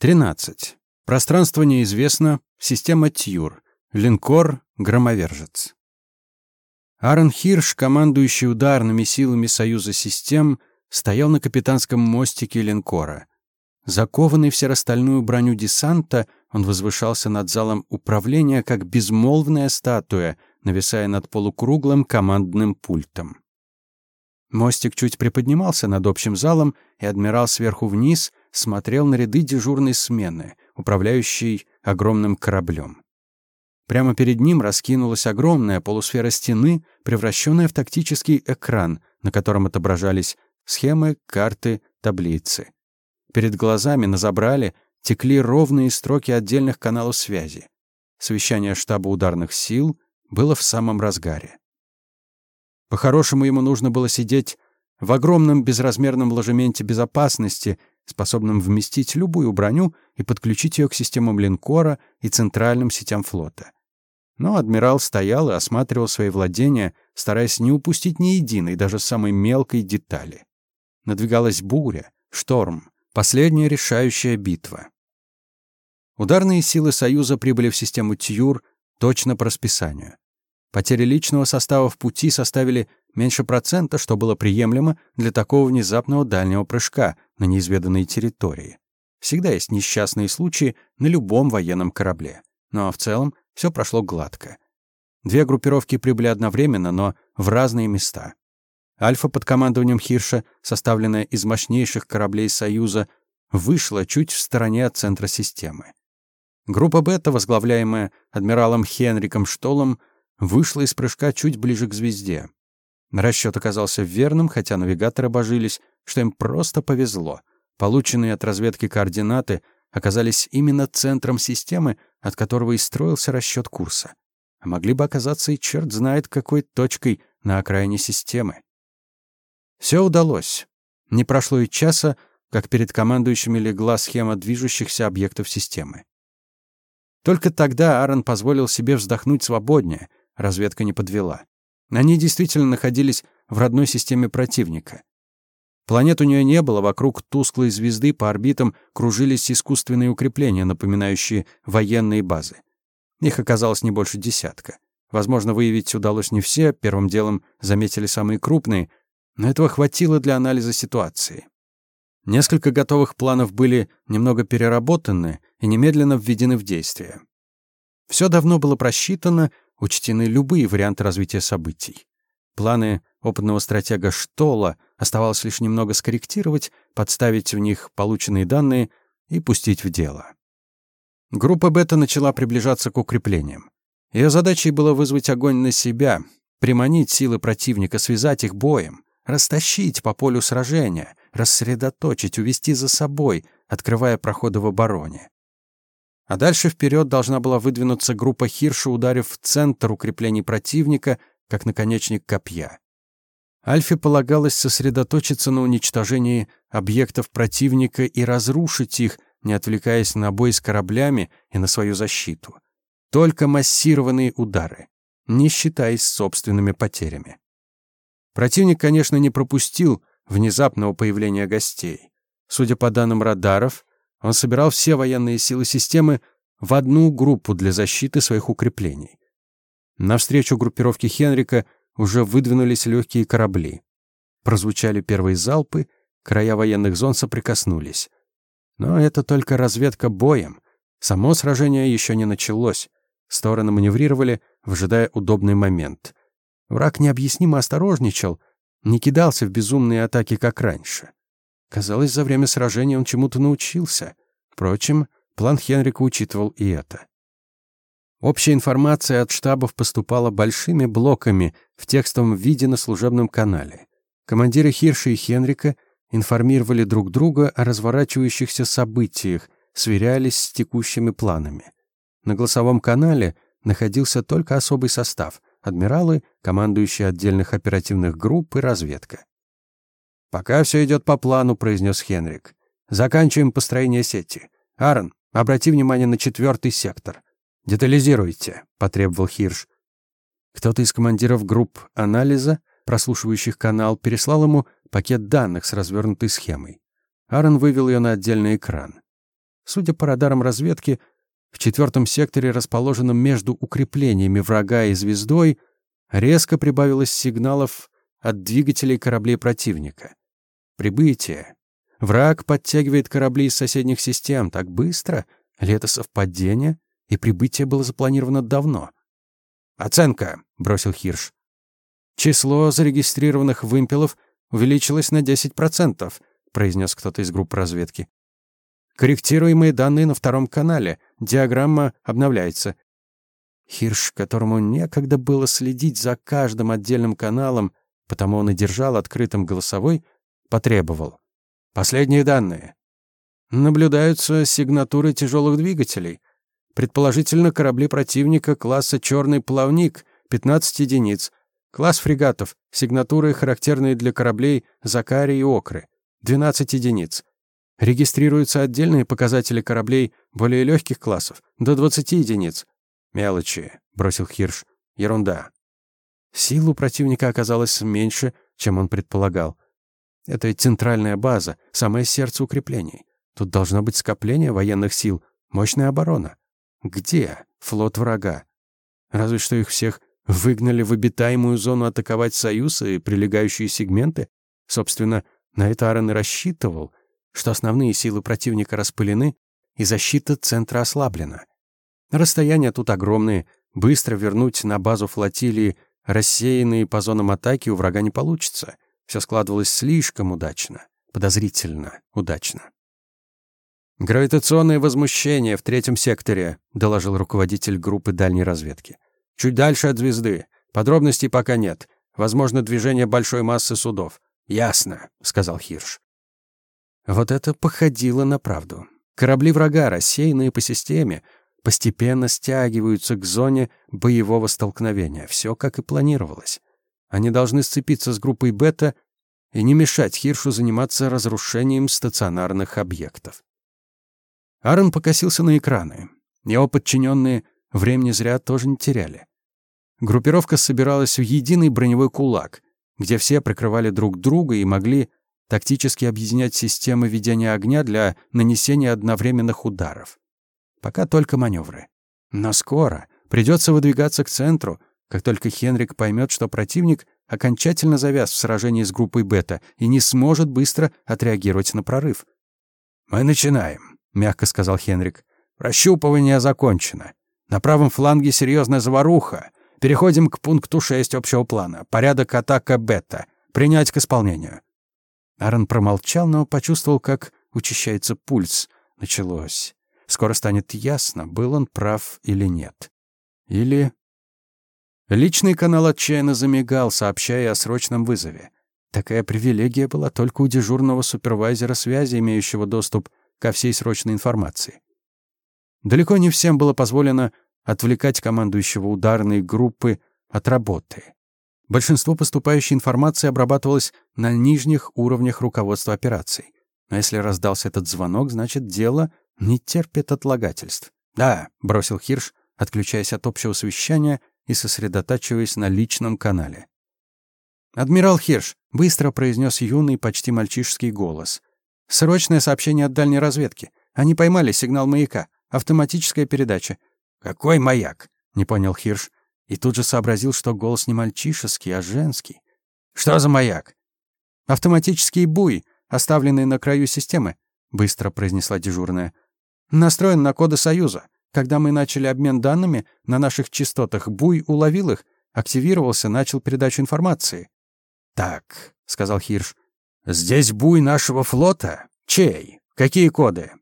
13. Пространство неизвестно. Система Тьюр. Линкор «Громовержец». Аарон Хирш, командующий ударными силами Союза систем, стоял на капитанском мостике линкора. Закованный в серостальную броню десанта, он возвышался над залом управления, как безмолвная статуя, нависая над полукруглым командным пультом. Мостик чуть приподнимался над общим залом, и адмирал сверху вниз смотрел на ряды дежурной смены, управляющей огромным кораблем. Прямо перед ним раскинулась огромная полусфера стены, превращенная в тактический экран, на котором отображались схемы, карты, таблицы. Перед глазами на забрале текли ровные строки отдельных каналов связи. Совещание штаба ударных сил было в самом разгаре. По-хорошему ему нужно было сидеть в огромном безразмерном ложементе безопасности, способном вместить любую броню и подключить ее к системам линкора и центральным сетям флота. Но адмирал стоял и осматривал свои владения, стараясь не упустить ни единой, даже самой мелкой детали. Надвигалась буря, шторм, последняя решающая битва. Ударные силы Союза прибыли в систему Тьюр точно по расписанию. Потери личного состава в пути составили меньше процента, что было приемлемо для такого внезапного дальнего прыжка на неизведанной территории. Всегда есть несчастные случаи на любом военном корабле. Но в целом все прошло гладко. Две группировки прибыли одновременно, но в разные места. Альфа под командованием Хирша, составленная из мощнейших кораблей Союза, вышла чуть в стороне от центра системы. Группа Бета, возглавляемая адмиралом Хенриком Штолом, вышла из прыжка чуть ближе к звезде. Расчет оказался верным, хотя навигаторы божились, что им просто повезло. Полученные от разведки координаты оказались именно центром системы, от которого и строился расчет курса. А могли бы оказаться и черт знает какой точкой на окраине системы. Все удалось. Не прошло и часа, как перед командующими легла схема движущихся объектов системы. Только тогда Аарон позволил себе вздохнуть свободнее, разведка не подвела. Они действительно находились в родной системе противника. Планет у нее не было, вокруг тусклой звезды по орбитам кружились искусственные укрепления, напоминающие военные базы. Их оказалось не больше десятка. Возможно, выявить удалось не все, первым делом заметили самые крупные, но этого хватило для анализа ситуации. Несколько готовых планов были немного переработаны и немедленно введены в действие. Все давно было просчитано, учтены любые варианты развития событий. Планы опытного стратега Штола оставалось лишь немного скорректировать, подставить в них полученные данные и пустить в дело. Группа Бета начала приближаться к укреплениям. Ее задачей было вызвать огонь на себя, приманить силы противника, связать их боем, растащить по полю сражения, рассредоточить, увести за собой, открывая проходы в обороне. А дальше вперед должна была выдвинуться группа Хирша, ударив в центр укреплений противника, как наконечник копья. Альфе полагалось сосредоточиться на уничтожении объектов противника и разрушить их, не отвлекаясь на бой с кораблями и на свою защиту. Только массированные удары, не считаясь собственными потерями. Противник, конечно, не пропустил внезапного появления гостей. Судя по данным радаров, он собирал все военные силы системы в одну группу для защиты своих укреплений. Навстречу группировке Хенрика уже выдвинулись легкие корабли. Прозвучали первые залпы, края военных зон соприкоснулись. Но это только разведка боем. Само сражение еще не началось. Стороны маневрировали, выжидая удобный момент. Враг необъяснимо осторожничал, не кидался в безумные атаки, как раньше. Казалось, за время сражения он чему-то научился. Впрочем, план Хенрика учитывал и это. Общая информация от штабов поступала большими блоками в текстовом виде на служебном канале. Командиры Хирша и Хенрика информировали друг друга о разворачивающихся событиях, сверялись с текущими планами. На голосовом канале находился только особый состав — адмиралы, командующие отдельных оперативных групп и разведка. «Пока все идет по плану», — произнес Хенрик. «Заканчиваем построение сети. Аарон, обрати внимание на четвертый сектор. «Детализируйте», — потребовал Хирш. Кто-то из командиров групп анализа, прослушивающих канал, переслал ему пакет данных с развернутой схемой. Аарон вывел ее на отдельный экран. Судя по радарам разведки, в четвертом секторе, расположенном между укреплениями врага и звездой, резко прибавилось сигналов от двигателей кораблей противника. Прибытие. Враг подтягивает корабли из соседних систем так быстро, ли это совпадение, и прибытие было запланировано давно. «Оценка», — бросил Хирш. «Число зарегистрированных вымпелов увеличилось на 10%, произнес кто-то из групп разведки. Корректируемые данные на втором канале. Диаграмма обновляется. Хирш, которому некогда было следить за каждым отдельным каналом, потому он и держал открытым голосовой, потребовал. Последние данные. Наблюдаются сигнатуры тяжелых двигателей. Предположительно, корабли противника класса «Черный плавник» 15 единиц. Класс фрегатов. Сигнатуры, характерные для кораблей «Закари» и «Окры». 12 единиц. Регистрируются отдельные показатели кораблей более легких классов, до 20 единиц. «Мелочи», — бросил Хирш. «Ерунда». Сил у противника оказалось меньше, чем он предполагал. Это центральная база, самое сердце укреплений. Тут должно быть скопление военных сил, мощная оборона. Где флот врага? Разве что их всех выгнали в обитаемую зону атаковать Союз и прилегающие сегменты? Собственно, на это Аарон и рассчитывал, что основные силы противника распылены и защита центра ослаблена. Расстояния тут огромные, быстро вернуть на базу флотилии рассеянные по зонам атаки у врага не получится. Все складывалось слишком удачно, подозрительно удачно. «Гравитационное возмущение в третьем секторе», — доложил руководитель группы дальней разведки. «Чуть дальше от звезды. Подробностей пока нет. Возможно, движение большой массы судов. «Ясно», — сказал Хирш. Вот это походило на правду. Корабли врага, рассеянные по системе, постепенно стягиваются к зоне боевого столкновения. Все как и планировалось. Они должны сцепиться с группой «Бета» и не мешать Хиршу заниматься разрушением стационарных объектов. Аарон покосился на экраны. Его подчиненные времени зря тоже не теряли. Группировка собиралась в единый броневой кулак где все прикрывали друг друга и могли тактически объединять системы ведения огня для нанесения одновременных ударов. Пока только маневры. Но скоро придется выдвигаться к центру, как только Хенрик поймет, что противник окончательно завяз в сражении с группой Бета и не сможет быстро отреагировать на прорыв. «Мы начинаем», — мягко сказал Хенрик. «Прощупывание закончено. На правом фланге серьезная заваруха. Переходим к пункту 6 общего плана. Порядок атака бета. Принять к исполнению. Аарон промолчал, но почувствовал, как учащается пульс. Началось. Скоро станет ясно, был он прав или нет. Или... Личный канал отчаянно замигал, сообщая о срочном вызове. Такая привилегия была только у дежурного супервайзера связи, имеющего доступ ко всей срочной информации. Далеко не всем было позволено отвлекать командующего ударной группы от работы. Большинство поступающей информации обрабатывалось на нижних уровнях руководства операций. Но если раздался этот звонок, значит, дело не терпит отлагательств. «Да», — бросил Хирш, отключаясь от общего совещания и сосредотачиваясь на личном канале. «Адмирал Хирш», — быстро произнес юный, почти мальчишеский голос. «Срочное сообщение от дальней разведки. Они поймали сигнал маяка. Автоматическая передача. «Какой маяк?» — не понял Хирш. И тут же сообразил, что голос не мальчишеский, а женский. «Что за маяк?» «Автоматический буй, оставленный на краю системы», — быстро произнесла дежурная. «Настроен на коды Союза. Когда мы начали обмен данными на наших частотах, буй уловил их, активировался, начал передачу информации». «Так», — сказал Хирш, — «здесь буй нашего флота? Чей? Какие коды?»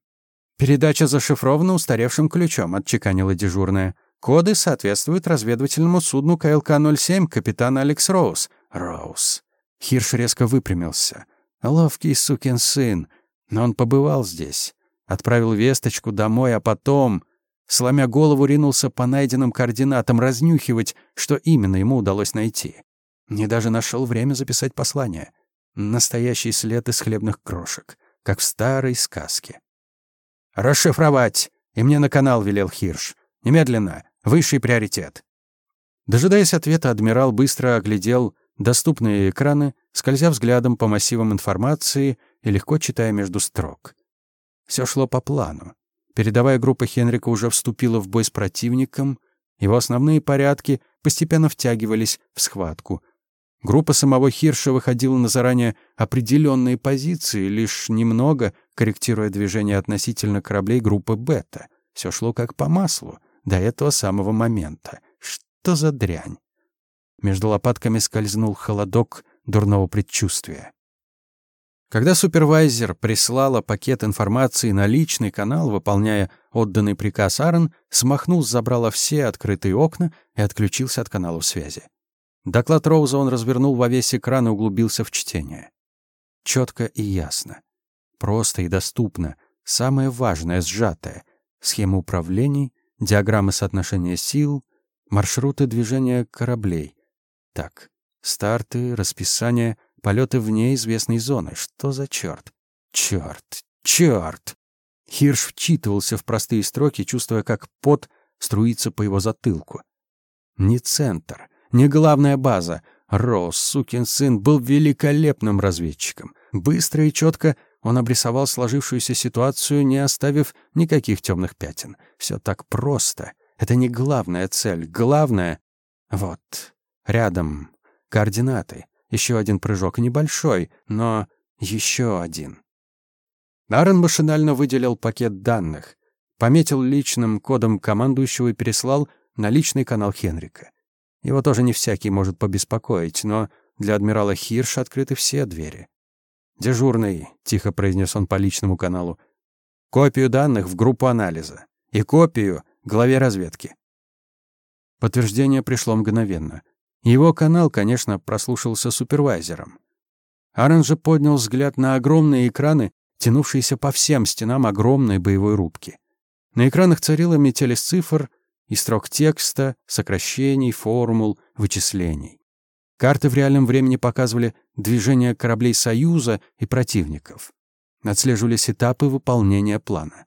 «Передача зашифрована устаревшим ключом», — отчеканила дежурная. «Коды соответствуют разведывательному судну КЛК-07 капитана Алекс Роуз». «Роуз». Хирш резко выпрямился. «Ловкий сукин сын. Но он побывал здесь. Отправил весточку домой, а потом...» Сломя голову, ринулся по найденным координатам разнюхивать, что именно ему удалось найти. Не даже нашел время записать послание. Настоящий след из хлебных крошек, как в старой сказке. «Расшифровать!» И мне на канал велел Хирш. «Немедленно! Высший приоритет!» Дожидаясь ответа, адмирал быстро оглядел доступные экраны, скользя взглядом по массивам информации и легко читая между строк. Все шло по плану. Передовая группа Хенрика уже вступила в бой с противником, его основные порядки постепенно втягивались в схватку. Группа самого Хирша выходила на заранее определенные позиции, лишь немного корректируя движение относительно кораблей группы «Бета». Все шло как по маслу до этого самого момента. Что за дрянь? Между лопатками скользнул холодок дурного предчувствия. Когда супервайзер прислала пакет информации на личный канал, выполняя отданный приказ Аарон, смахнул с забрала все открытые окна и отключился от канала связи. Доклад Роуза он развернул во весь экран и углубился в чтение. Четко и ясно. Просто и доступно. Самое важное, сжатое. Схема управлений, диаграммы соотношения сил, маршруты движения кораблей. Так, старты, расписание, полеты вне известной зоны. Что за черт? Черт, черт! Хирш вчитывался в простые строки, чувствуя, как пот струится по его затылку. Не центр, не главная база. Роуз, сукин сын, был великолепным разведчиком. Быстро и четко он обрисовал сложившуюся ситуацию, не оставив никаких темных пятен. Все так просто. Это не главная цель. Главное — вот, рядом, координаты. Еще один прыжок, небольшой, но еще один. Аарон машинально выделил пакет данных, пометил личным кодом командующего и переслал на личный канал Хенрика. Его тоже не всякий может побеспокоить, но для адмирала Хирша открыты все двери. «Дежурный», — тихо произнес он по личному каналу, «копию данных в группу анализа и копию главе разведки». Подтверждение пришло мгновенно. Его канал, конечно, прослушался супервайзером. Аарон же поднял взгляд на огромные экраны, тянувшиеся по всем стенам огромной боевой рубки. На экранах царила метель из цифр и строк текста, сокращений, формул, вычислений. Карты в реальном времени показывали движение кораблей Союза и противников. Отслеживались этапы выполнения плана.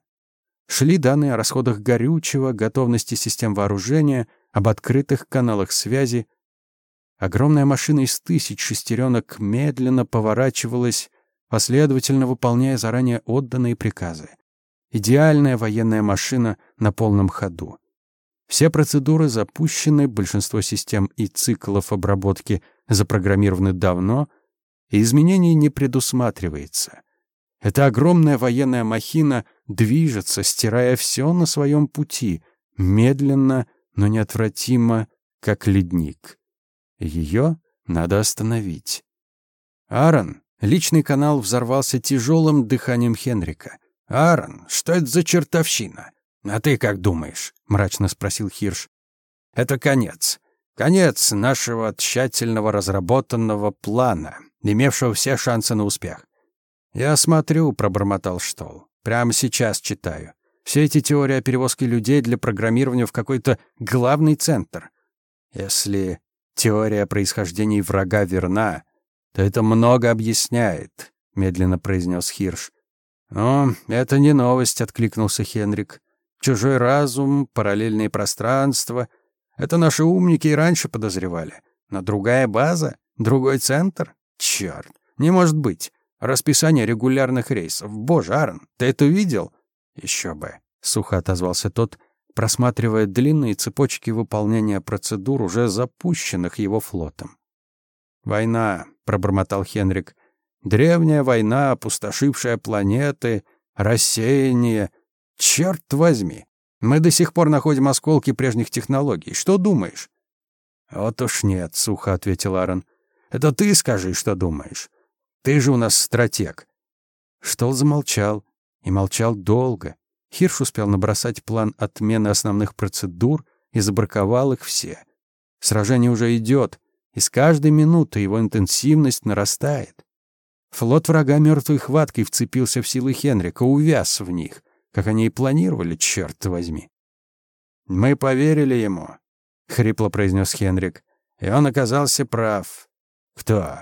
Шли данные о расходах горючего, готовности систем вооружения, об открытых каналах связи. Огромная машина из тысяч шестеренок медленно поворачивалась, последовательно выполняя заранее отданные приказы. Идеальная военная машина на полном ходу. Все процедуры запущены, большинство систем и циклов обработки запрограммированы давно, и изменений не предусматривается. Эта огромная военная махина движется, стирая все на своем пути, медленно, но неотвратимо, как ледник. Ее надо остановить. Аарон, личный канал взорвался тяжелым дыханием Хенрика. «Аарон, что это за чертовщина? «А ты как думаешь?» — мрачно спросил Хирш. «Это конец. Конец нашего тщательного разработанного плана, имевшего все шансы на успех. «Я смотрю», — пробормотал Штол. «Прямо сейчас читаю. Все эти теории о перевозке людей для программирования в какой-то главный центр. Если теория происхождения врага верна, то это много объясняет», — медленно произнес Хирш. «О, это не новость», — откликнулся Хенрик. Чужой разум, параллельные пространства. Это наши умники и раньше подозревали. Но другая база? Другой центр? Черт, не может быть. Расписание регулярных рейсов. Боже, Арн, ты это видел? Еще бы. Сухо отозвался тот, просматривая длинные цепочки выполнения процедур, уже запущенных его флотом. «Война», — пробормотал Хенрик. «Древняя война, опустошившая планеты, рассеяние, Черт возьми, мы до сих пор находим осколки прежних технологий. Что думаешь? Вот уж нет, сухо ответил Аарон. Это ты скажи, что думаешь. Ты же у нас стратег. Штол замолчал и молчал долго. Хирш успел набросать план отмены основных процедур и забраковал их все. Сражение уже идет, и с каждой минутой его интенсивность нарастает. Флот врага мертвой хваткой вцепился в силы Хенрика, увяз в них как они и планировали, черт возьми. «Мы поверили ему», — хрипло произнес Хенрик, и он оказался прав. «Кто?»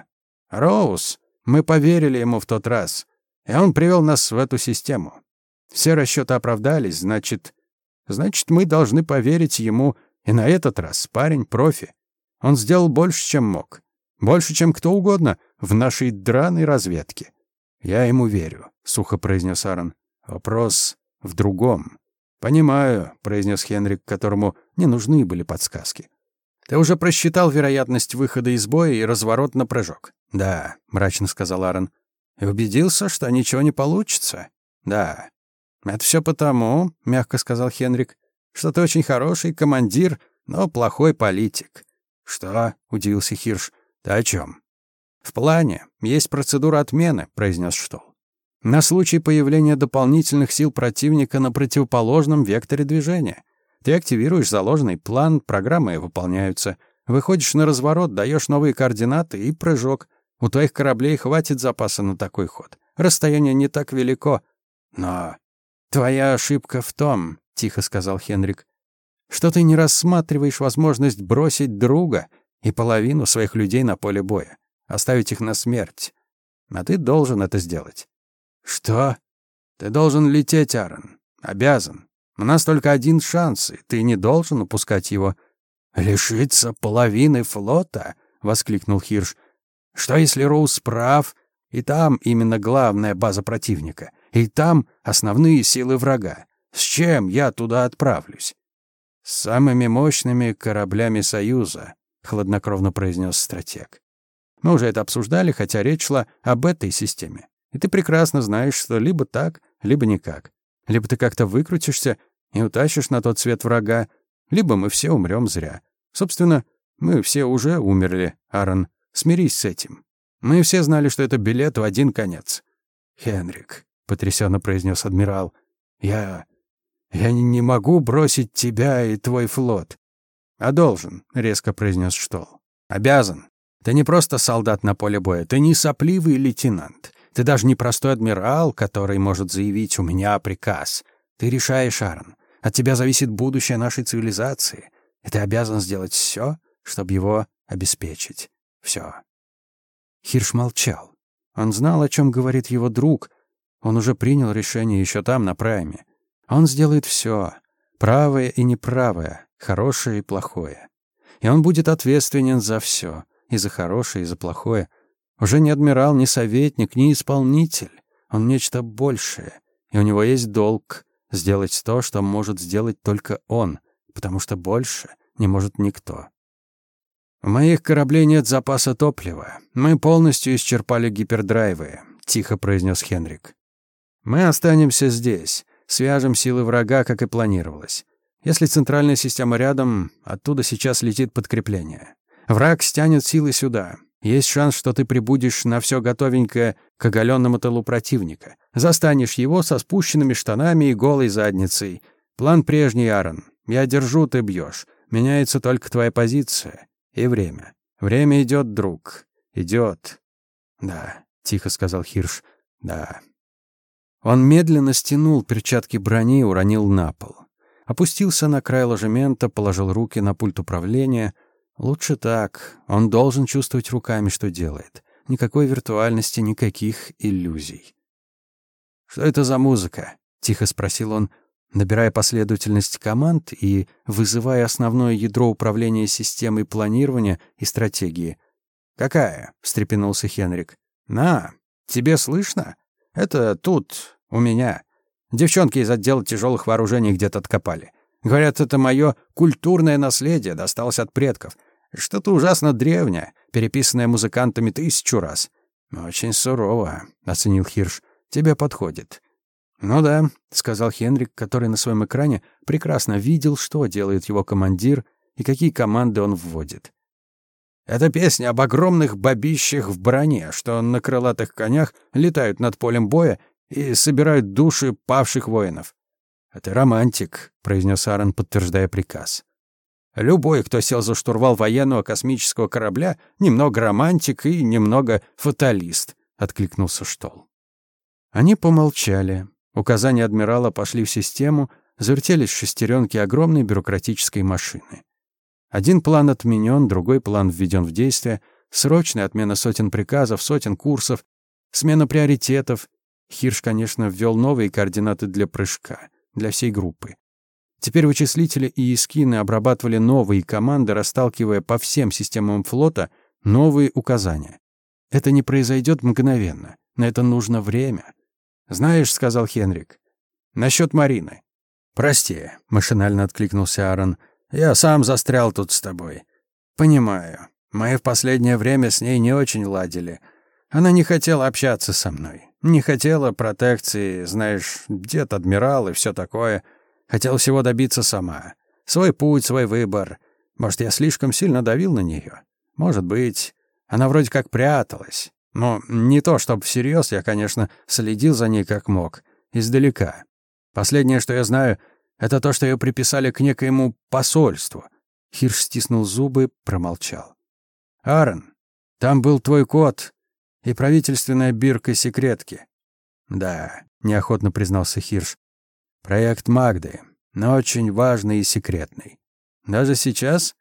«Роуз. Мы поверили ему в тот раз, и он привел нас в эту систему. Все расчеты оправдались, значит... Значит, мы должны поверить ему и на этот раз, парень профи. Он сделал больше, чем мог. Больше, чем кто угодно в нашей драной разведке. Я ему верю, сухо произнес Аарон. Вопрос в другом. «Понимаю», — произнес Хенрик, которому не нужны были подсказки. «Ты уже просчитал вероятность выхода из боя и разворот на прыжок?» «Да», — мрачно сказал Аарон. «И убедился, что ничего не получится?» «Да». «Это все потому», — мягко сказал Хенрик, «что ты очень хороший командир, но плохой политик». «Что?» — удивился Хирш. «Ты о чем? «В плане. Есть процедура отмены», — произнес Штол. «На случай появления дополнительных сил противника на противоположном векторе движения. Ты активируешь заложенный план, программы выполняются. Выходишь на разворот, даешь новые координаты и прыжок. У твоих кораблей хватит запаса на такой ход. Расстояние не так велико. Но твоя ошибка в том, — тихо сказал Хенрик, — что ты не рассматриваешь возможность бросить друга и половину своих людей на поле боя, оставить их на смерть. А ты должен это сделать. Что? Ты должен лететь, Аарон. Обязан. У нас только один шанс, и ты не должен упускать его. «Лишиться половины флота?» — воскликнул Хирш. «Что, если Роуз прав, и там именно главная база противника, и там основные силы врага? С чем я туда отправлюсь?» «С самыми мощными кораблями Союза», — хладнокровно произнес стратег. «Мы уже это обсуждали, хотя речь шла об этой системе. И ты прекрасно знаешь, что либо так, либо никак. Либо ты как-то выкрутишься и утащишь на тот свет врага, либо мы все умрем зря. Собственно, мы все уже умерли, Аарон. Смирись с этим. Мы все знали, что это билет в один конец. Хенрик, потрясенно произнес адмирал, я... я не могу бросить тебя и твой флот. А должен, резко произнес Штол. Обязан. Ты не просто солдат на поле боя, ты не сопливый лейтенант. Ты даже не простой адмирал, который может заявить «у меня приказ». Ты решаешь, Аарон. От тебя зависит будущее нашей цивилизации и ты обязан сделать все, чтобы его обеспечить. Все. Хирш молчал. Он знал, о чем говорит его друг. Он уже принял решение еще там, на прайме. Он сделает все, правое и неправое, хорошее и плохое. И он будет ответственен за все, и за хорошее, и за плохое. Уже не адмирал, не советник, не исполнитель. Он нечто большее, и у него есть долг сделать то, что может сделать только он, потому что больше не может никто. «У моих кораблей нет запаса топлива. Мы полностью исчерпали гипердрайвы», — тихо произнес Хенрик. «Мы останемся здесь, свяжем силы врага, как и планировалось. Если центральная система рядом, оттуда сейчас летит подкрепление. Враг стянет силы сюда. Есть шанс, что ты прибудешь на все готовенькое к оголенному тылу противника. Застанешь его со спущенными штанами и голой задницей. План прежний, Аарон. Я держу, ты бьешь. Меняется только твоя позиция и время. Время идет, друг. Идет. Да, тихо сказал Хирш. Да. Он медленно стянул перчатки брони и уронил на пол. Опустился на край ложемента, положил руки на пульт управления. Лучше так. Он должен чувствовать руками, что делает. Никакой виртуальности, никаких иллюзий. «Что это за музыка?» — тихо спросил он, набирая последовательность команд и вызывая основное ядро управления системой планирования и стратегии. «Какая?» — встрепенулся Хенрик. «На, тебе слышно? Это тут, у меня. Девчонки из отдела тяжелых вооружений где-то откопали. Говорят, это мое культурное наследие, досталось от предков. Что-то ужасно древнее, переписанное музыкантами тысячу раз. Очень сурово», — оценил Хирш. «Тебе подходит. «Ну да», — сказал Хенрик, который на своем экране прекрасно видел, что делает его командир и какие команды он вводит. «Это песня об огромных бабищах в броне, что на крылатых конях летают над полем боя и собирают души павших воинов». «Это романтик», — произнес Аарон, подтверждая приказ. «Любой, кто сел за штурвал военного космического корабля, немного романтик и немного фаталист», — откликнулся Штол. Они помолчали. Указания адмирала пошли в систему, завертелись шестеренки огромной бюрократической машины. Один план отменен, другой план введен в действие, срочная отмена сотен приказов, сотен курсов, смена приоритетов. Хирш, конечно, ввел новые координаты для прыжка, для всей группы. Теперь вычислители и эскины обрабатывали новые команды, расталкивая по всем системам флота новые указания. Это не произойдет мгновенно. На это нужно время. «Знаешь», — сказал Хенрик, — «насчет Марины. «Прости», — машинально откликнулся Аарон. «Я сам застрял тут с тобой». «Понимаю. Мы в последнее время с ней не очень ладили. Она не хотела общаться со мной. Не хотела протекции, знаешь, дед адмирал и все такое. Хотела всего добиться сама. Свой путь, свой выбор. Может, я слишком сильно давил на нее? Может быть. Она вроде как пряталась. Но не то, чтобы всерьез, я, конечно, следил за ней как мог. Издалека. Последнее, что я знаю, это то, что ее приписали к некоему посольству. Хирш стиснул зубы, промолчал. «Аарон, там был твой кот и правительственная бирка секретки». «Да», — неохотно признался Хирш. «Проект Магды, но очень важный и секретный. Даже сейчас?»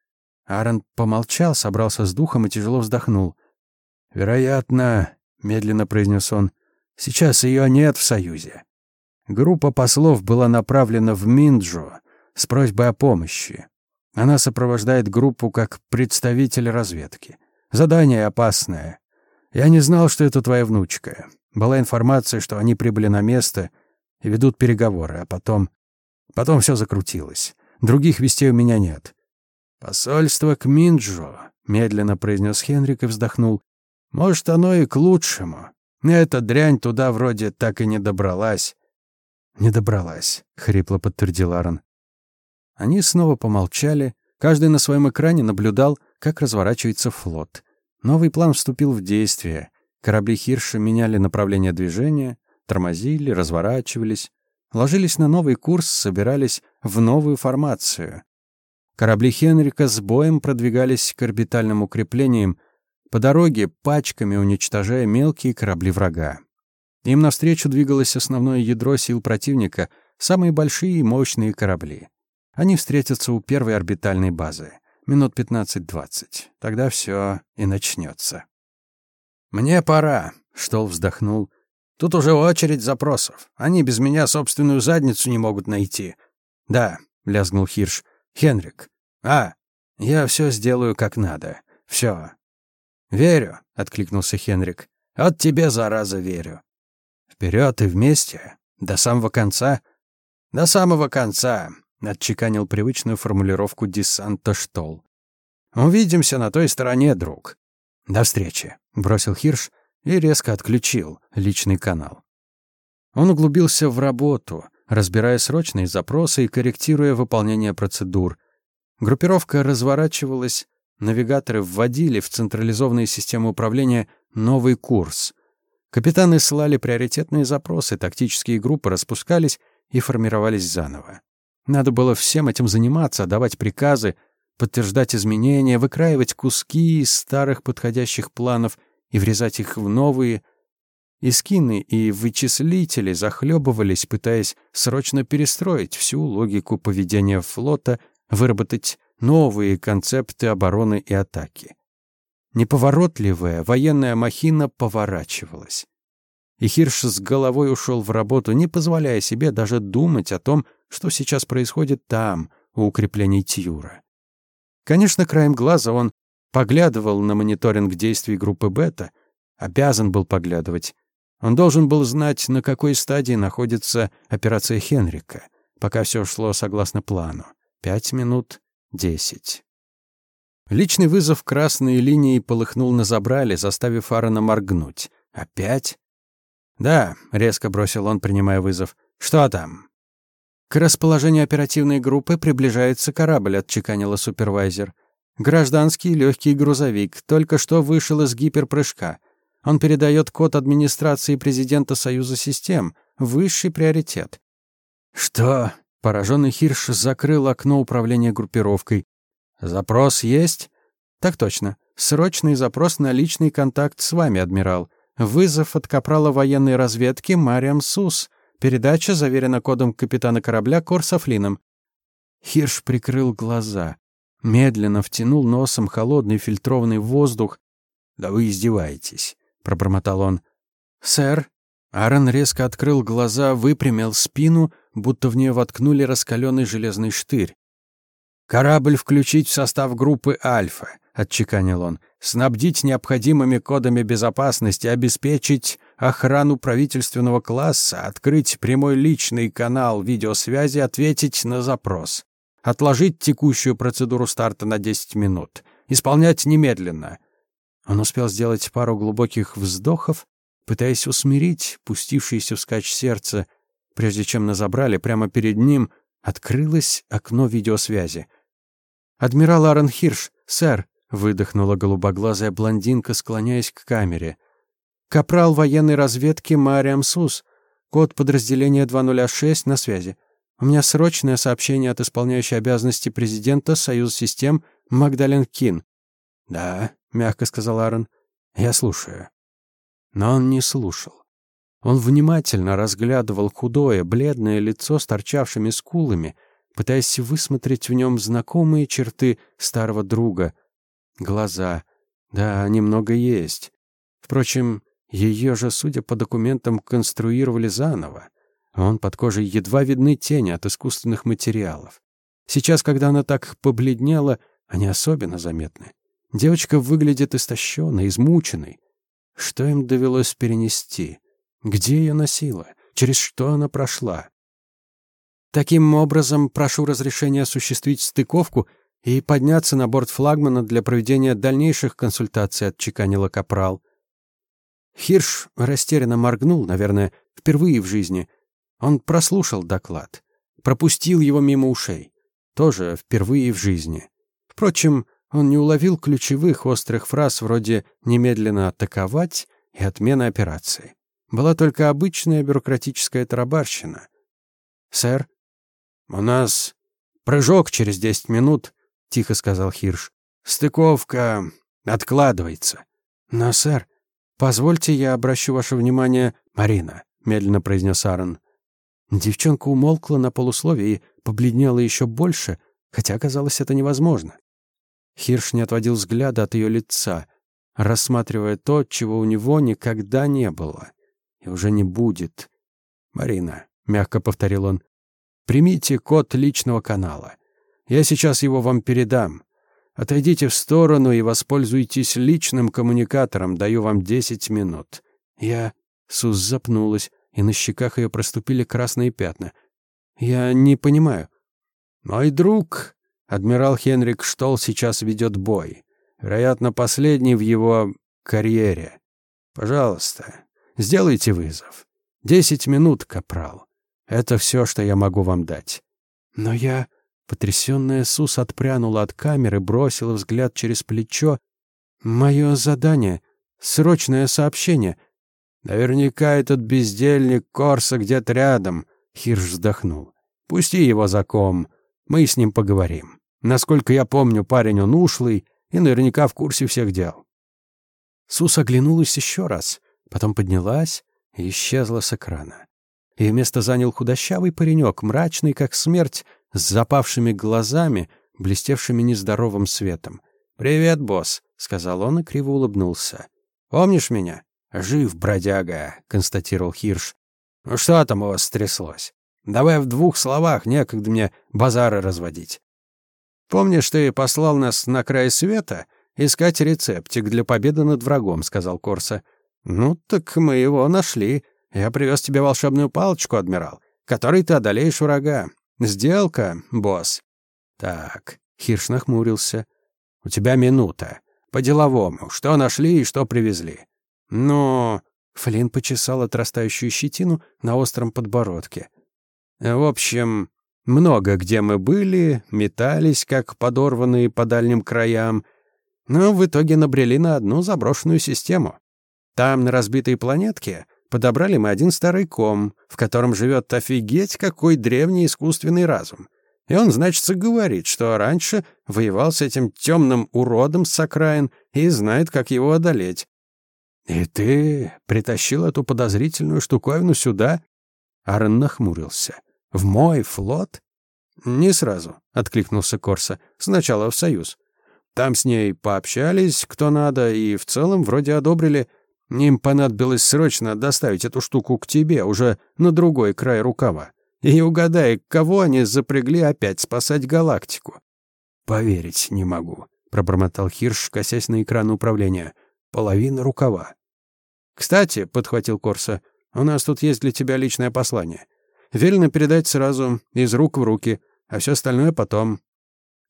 Аарон помолчал, собрался с духом и тяжело вздохнул. «Вероятно», — медленно произнес он, — «сейчас ее нет в Союзе. Группа послов была направлена в Минджо с просьбой о помощи. Она сопровождает группу как представитель разведки. Задание опасное. Я не знал, что это твоя внучка. Была информация, что они прибыли на место и ведут переговоры, а потом... Потом все закрутилось. Других вестей у меня нет. «Посольство к Минджо», — медленно произнес Хенрик и вздохнул. «Может, оно и к лучшему. Эта дрянь туда вроде так и не добралась». «Не добралась», — хрипло подтвердил Аарон. Они снова помолчали. Каждый на своем экране наблюдал, как разворачивается флот. Новый план вступил в действие. Корабли Хирша меняли направление движения, тормозили, разворачивались, ложились на новый курс, собирались в новую формацию. Корабли Хенрика с боем продвигались к орбитальным укреплениям, по дороге пачками уничтожая мелкие корабли врага. Им навстречу двигалось основное ядро сил противника, самые большие и мощные корабли. Они встретятся у первой орбитальной базы. Минут 15-20. Тогда все и начнется. «Мне пора», — Штол вздохнул. «Тут уже очередь запросов. Они без меня собственную задницу не могут найти». «Да», — лязгнул Хирш. «Хенрик». «А, я все сделаю как надо. Все». «Верю», — откликнулся Хенрик. «От тебе, зараза, верю». Вперед и вместе? До самого конца?» «До самого конца», — отчеканил привычную формулировку десанта Штол. «Увидимся на той стороне, друг». «До встречи», — бросил Хирш и резко отключил личный канал. Он углубился в работу, разбирая срочные запросы и корректируя выполнение процедур. Группировка разворачивалась, навигаторы вводили в централизованные системы управления новый курс. Капитаны слали приоритетные запросы, тактические группы распускались и формировались заново. Надо было всем этим заниматься, давать приказы, подтверждать изменения, выкраивать куски из старых подходящих планов и врезать их в новые. Искины и вычислители захлебывались, пытаясь срочно перестроить всю логику поведения флота, выработать новые концепты обороны и атаки. Неповоротливая военная махина поворачивалась. И Хирш с головой ушел в работу, не позволяя себе даже думать о том, что сейчас происходит там, у укреплений Тьюра. Конечно, краем глаза он поглядывал на мониторинг действий группы Бета, обязан был поглядывать. Он должен был знать, на какой стадии находится операция Хенрика, пока все шло согласно плану. Пять минут десять. Личный вызов красной линии полыхнул на забрале, заставив Аарона моргнуть. «Опять?» «Да», — резко бросил он, принимая вызов. «Что там?» «К расположению оперативной группы приближается корабль», — отчеканила супервайзер. «Гражданский легкий грузовик, только что вышел из гиперпрыжка. Он передает код администрации президента Союза систем. Высший приоритет». «Что?» — пораженный Хирш закрыл окно управления группировкой. «Запрос есть?» «Так точно. Срочный запрос на личный контакт с вами, адмирал. Вызов от капрала военной разведки Мариам Сус. Передача заверена кодом капитана корабля Корсафлином. Хирш прикрыл глаза. Медленно втянул носом холодный фильтрованный воздух. «Да вы издеваетесь», — пробормотал он. «Сэр». Аарон резко открыл глаза, выпрямил спину, будто в нее воткнули раскаленный железный штырь. «Корабль включить в состав группы «Альфа», — отчеканил он. «Снабдить необходимыми кодами безопасности, обеспечить охрану правительственного класса, открыть прямой личный канал видеосвязи, ответить на запрос. Отложить текущую процедуру старта на 10 минут. Исполнять немедленно. Он успел сделать пару глубоких вздохов, пытаясь усмирить пустившееся вскачь сердце, прежде чем на забрали прямо перед ним открылось окно видеосвязи. «Адмирал Аарон Хирш, сэр», — выдохнула голубоглазая блондинка, склоняясь к камере. «Капрал военной разведки Мариам Сус. Код подразделения 206 на связи. У меня срочное сообщение от исполняющей обязанности президента Союз систем Магдален Кин». «Да», — мягко сказал Аарон, — «я слушаю». Но он не слушал. Он внимательно разглядывал худое, бледное лицо с торчавшими скулами, пытаясь высмотреть в нем знакомые черты старого друга. Глаза. Да, немного есть. Впрочем, ее же, судя по документам, конструировали заново. Он под кожей едва видны тени от искусственных материалов. Сейчас, когда она так побледнела, они особенно заметны. Девочка выглядит истощенной, измученной. Что им довелось перенести? Где ее носило? Через что она прошла? Таким образом, прошу разрешения осуществить стыковку и подняться на борт флагмана для проведения дальнейших консультаций, отчеканила Капрал. Хирш растерянно моргнул, наверное, впервые в жизни. Он прослушал доклад, пропустил его мимо ушей. Тоже впервые в жизни. Впрочем, он не уловил ключевых острых фраз вроде «немедленно атаковать» и «отмена операции». Была только обычная бюрократическая тарабарщина. «Сэр?» «У нас прыжок через десять минут», — тихо сказал Хирш. «Стыковка откладывается». «Но, сэр, позвольте я обращу ваше внимание...» «Марина», — медленно произнес Аарон. Девчонка умолкла на полусловие и побледнела еще больше, хотя казалось это невозможно. Хирш не отводил взгляда от ее лица, рассматривая то, чего у него никогда не было и уже не будет. «Марина», — мягко повторил он, — «примите код личного канала. Я сейчас его вам передам. Отойдите в сторону и воспользуйтесь личным коммуникатором, даю вам десять минут». Я... Сус запнулась, и на щеках ее проступили красные пятна. «Я не понимаю». «Мой друг Адмирал Хенрик Штолл сейчас ведет бой. Вероятно, последний в его карьере. Пожалуйста, сделайте вызов. Десять минут, капрал. Это все, что я могу вам дать. Но я... Потрясённая Сус отпрянула от камеры, бросила взгляд через плечо. «Мое задание. Срочное сообщение. Наверняка этот бездельник Корса где-то рядом», — Хирш вздохнул. «Пусти его за ком. Мы с ним поговорим». Насколько я помню, парень он ушлый и наверняка в курсе всех дел. Сус оглянулась еще раз, потом поднялась и исчезла с экрана. И место занял худощавый паренек, мрачный, как смерть, с запавшими глазами, блестевшими нездоровым светом. «Привет, босс», — сказал он и криво улыбнулся. «Помнишь меня?» «Жив, бродяга», — констатировал Хирш. «Ну что там у вас стряслось? Давай в двух словах, некогда мне базары разводить». «Помнишь, ты послал нас на край света искать рецептик для победы над врагом», — сказал Корса. «Ну, так мы его нашли. Я привез тебе волшебную палочку, адмирал, которой ты одолеешь врага. Сделка, босс». «Так», — Хирш нахмурился. «У тебя минута. По-деловому. Что нашли и что привезли?» «Ну...» — Флинн почесал отрастающую щетину на остром подбородке. «В общем, много где мы были, метались, как подорванные по дальним краям, но в итоге набрели на одну заброшенную систему. Там, на разбитой планетке, подобрали мы один старый ком, в котором живет офигеть какой древний искусственный разум. И он, значит, говорит, что раньше воевал с этим темным уродом с окраин и знает, как его одолеть. «И ты притащил эту подозрительную штуковину сюда?» Аарон нахмурился. В мой флот? Не сразу, откликнулся Корса. Сначала в Союз. Там с ней пообщались, кто надо, и в целом вроде одобрили. Им понадобилось срочно доставить эту штуку к тебе, уже на другой край рукава. И угадай, кого они запрягли опять спасать галактику. Поверить не могу, пробормотал Хирш, косясь на экран управления. Половина рукава. «Кстати», — подхватил Корса, — «у нас тут есть для тебя личное послание. Велено передать сразу, из рук в руки, а все остальное потом.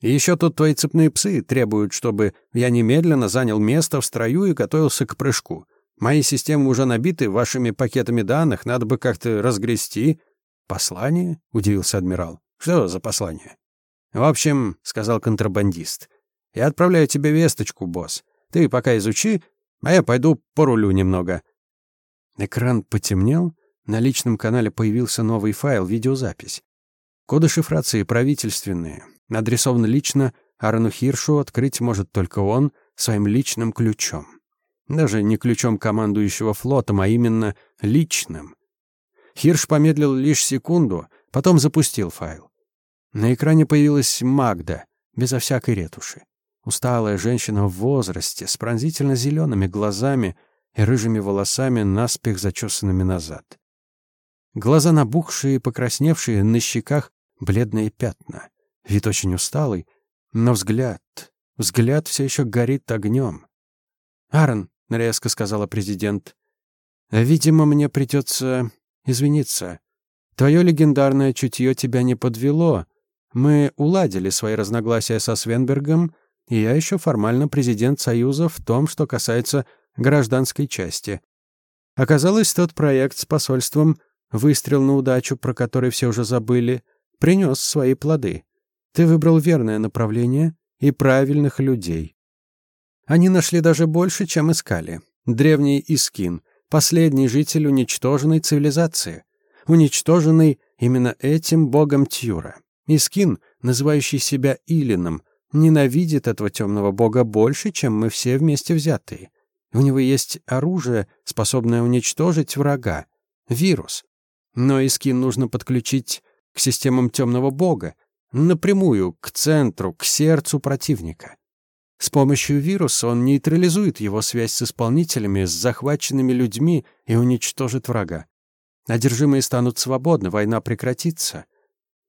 И еще тут твои цепные псы требуют, чтобы я немедленно занял место в строю и готовился к прыжку. Мои системы уже набиты вашими пакетами данных, надо бы как-то разгрести». «Послание?» — удивился адмирал. «Что за послание?» «В общем», — сказал контрабандист, — «я отправляю тебе весточку, босс. Ты пока изучи, а я пойду порулю немного». Экран потемнел, на личном канале появился новый файл, видеозапись. Коды шифрации правительственные, адресован лично Аарону Хиршу, открыть может только он своим личным ключом. Даже не ключом командующего флотом, а именно личным. Хирш помедлил лишь секунду, потом запустил файл. На экране появилась Магда, безо всякой ретуши. Усталая женщина в возрасте, с пронзительно зелеными глазами и рыжими волосами, наспех зачесанными назад. Глаза набухшие покрасневшие, на щеках бледные пятна. Вид очень усталый, но взгляд... Взгляд все еще горит огнем. «Аарон», — резко сказала президент, — «видимо, мне придется извиниться. Твое легендарное чутье тебя не подвело. Мы уладили свои разногласия со Свенбергом, и я еще формально президент Союза в том, что касается гражданской части. Оказалось, тот проект с посольством «Выстрел на удачу», про который все уже забыли, принес свои плоды. Ты выбрал верное направление и правильных людей. Они нашли даже больше, чем искали. Древний Искин, последний житель уничтоженной цивилизации, уничтоженный именно этим богом Тьюра. Искин, называющий себя Илином, ненавидит этого темного бога больше, чем мы все вместе взятые. У него есть оружие, способное уничтожить врага. Вирус. Но Искин нужно подключить к системам темного бога, напрямую, к центру, к сердцу противника. С помощью вируса он нейтрализует его связь с исполнителями, с захваченными людьми и уничтожит врага. Одержимые станут свободны, война прекратится.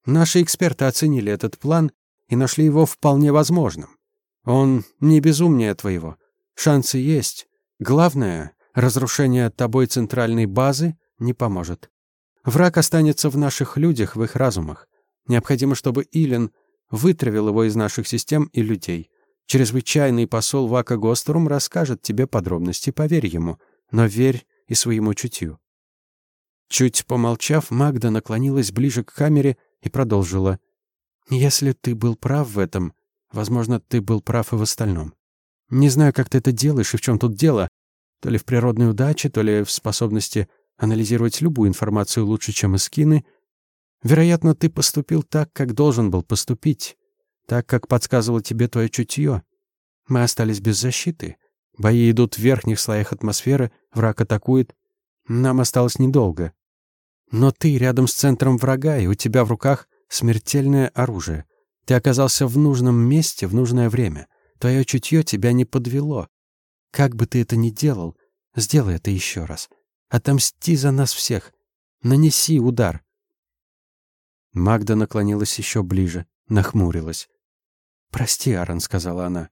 Наши эксперты оценили этот план и нашли его вполне возможным. Он не безумнее твоего. Шансы есть. Главное, разрушение тобой центральной базы не поможет. Враг останется в наших людях, в их разумах. Необходимо, чтобы Илен вытравил его из наших систем и людей. Чрезвычайный посол Вака Гострум расскажет тебе подробности, поверь ему, но верь и своему чутью. Чуть помолчав, Магда наклонилась ближе к камере и продолжила. Если ты был прав в этом, возможно, ты был прав и в остальном. Не знаю, как ты это делаешь и в чем тут дело. То ли в природной удаче, то ли в способности анализировать любую информацию лучше, чем эскины. Вероятно, ты поступил так, как должен был поступить. Так, как подсказывало тебе твое чутье. Мы остались без защиты. Бои идут в верхних слоях атмосферы, враг атакует. Нам осталось недолго. Но ты рядом с центром врага, и у тебя в руках смертельное оружие. Ты оказался в нужном месте в нужное время. Твое чутье тебя не подвело. Как бы ты это ни делал, сделай это еще раз. Отомсти за нас всех. Нанеси удар. Магда наклонилась еще ближе, нахмурилась. «Прости, Аарон», — сказала она.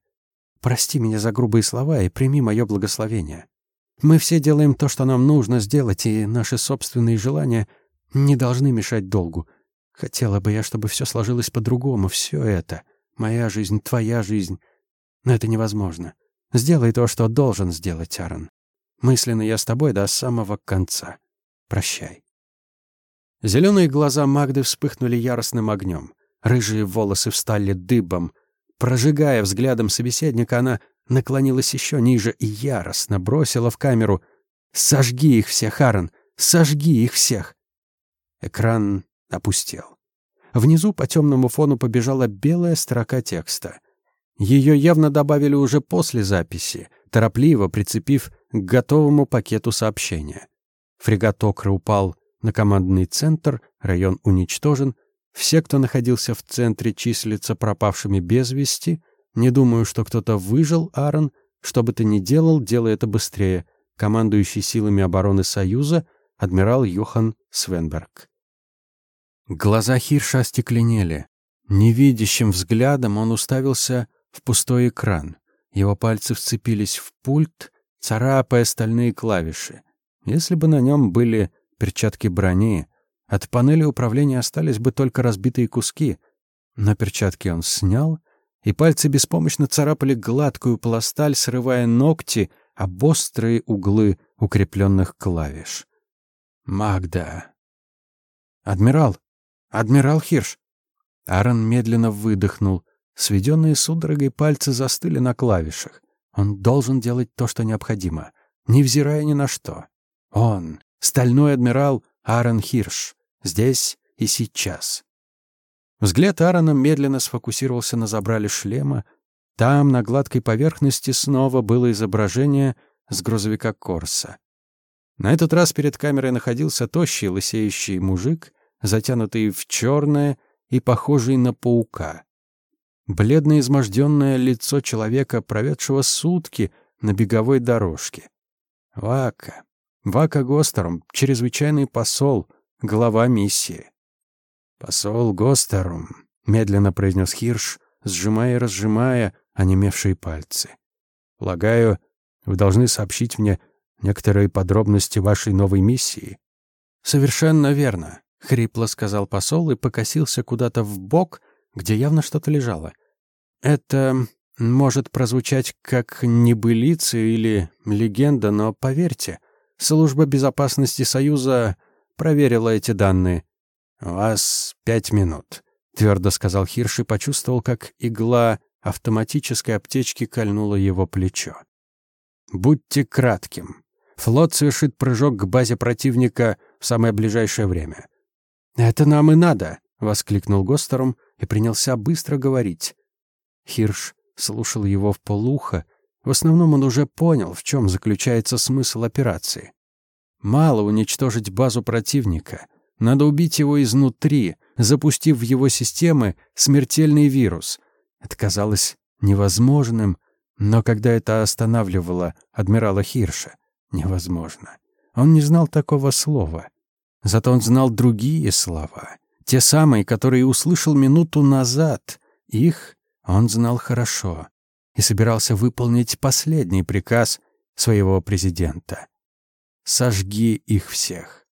«Прости меня за грубые слова и прими мое благословение. Мы все делаем то, что нам нужно сделать, и наши собственные желания не должны мешать долгу. Хотела бы я, чтобы все сложилось по-другому, все это. Моя жизнь, твоя жизнь. Но это невозможно. Сделай то, что должен сделать, Аарон. Мысленно я с тобой до самого конца. Прощай. Зеленые глаза Магды вспыхнули яростным огнем. Рыжие волосы встали дыбом. Прожигая взглядом собеседника, она наклонилась еще ниже и яростно бросила в камеру «Сожги их всех, Аарон! Сожги их всех!» Экран опустел. Внизу по темному фону побежала белая строка текста. Ее явно добавили уже после записи, торопливо прицепив к готовому пакету сообщения. Фрегат Окры упал на командный центр, район уничтожен. Все, кто находился в центре, числятся пропавшими без вести. Не думаю, что кто-то выжил, Аарон. Что бы ты ни делал, делай это быстрее. Командующий силами обороны Союза адмирал Йохан Свенберг. Глаза Хирша остекленели. Невидящим взглядом он уставился в пустой экран. Его пальцы вцепились в пульт, царапая стальные клавиши. Если бы на нем были перчатки брони, от панели управления остались бы только разбитые куски. Но перчатки он снял, и пальцы беспомощно царапали гладкую пласталь, срывая ногти об острые углы укрепленных клавиш. «Магда!» «Адмирал! Адмирал Хирш!» Аарон медленно выдохнул. Сведенные судорогой пальцы застыли на клавишах. Он должен делать то, что необходимо, невзирая ни на что. Он, стальной адмирал Аарон Хирш, здесь и сейчас. Взгляд Аарона медленно сфокусировался на забрале шлема. Там, на гладкой поверхности, снова было изображение с грузовика Корса. На этот раз перед камерой находился тощий лысеющий мужик, затянутый в черное и похожий на паука. Бледное изможденное лицо человека, проведшего сутки на беговой дорожке. Вака. Вака Гостером, чрезвычайный посол, глава миссии. «Посол Гостерум», — медленно произнес Хирш, сжимая и разжимая онемевшие пальцы. «Полагаю, вы должны сообщить мне некоторые подробности вашей новой миссии». «Совершенно верно», — хрипло сказал посол и покосился куда-то в бок, где явно что-то лежало. «Это может прозвучать как небылица или легенда, но поверьте, служба безопасности Союза проверила эти данные. «У вас пять минут», — твердо сказал Хирш и почувствовал, как игла автоматической аптечки кольнула его плечо. «Будьте кратким. Флот совершит прыжок к базе противника в самое ближайшее время». «Это нам и надо», — воскликнул Гостером и принялся быстро говорить. Хирш слушал его в полухо. В основном он уже понял, в чем заключается смысл операции. Мало уничтожить базу противника. Надо убить его изнутри, запустив в его системы смертельный вирус. Это казалось невозможным, но когда это останавливало адмирала Хирша, невозможно. Он не знал такого слова. Зато он знал другие слова. Те самые, которые услышал минуту назад. Их он знал хорошо и собирался выполнить последний приказ своего президента. «Сожги их всех».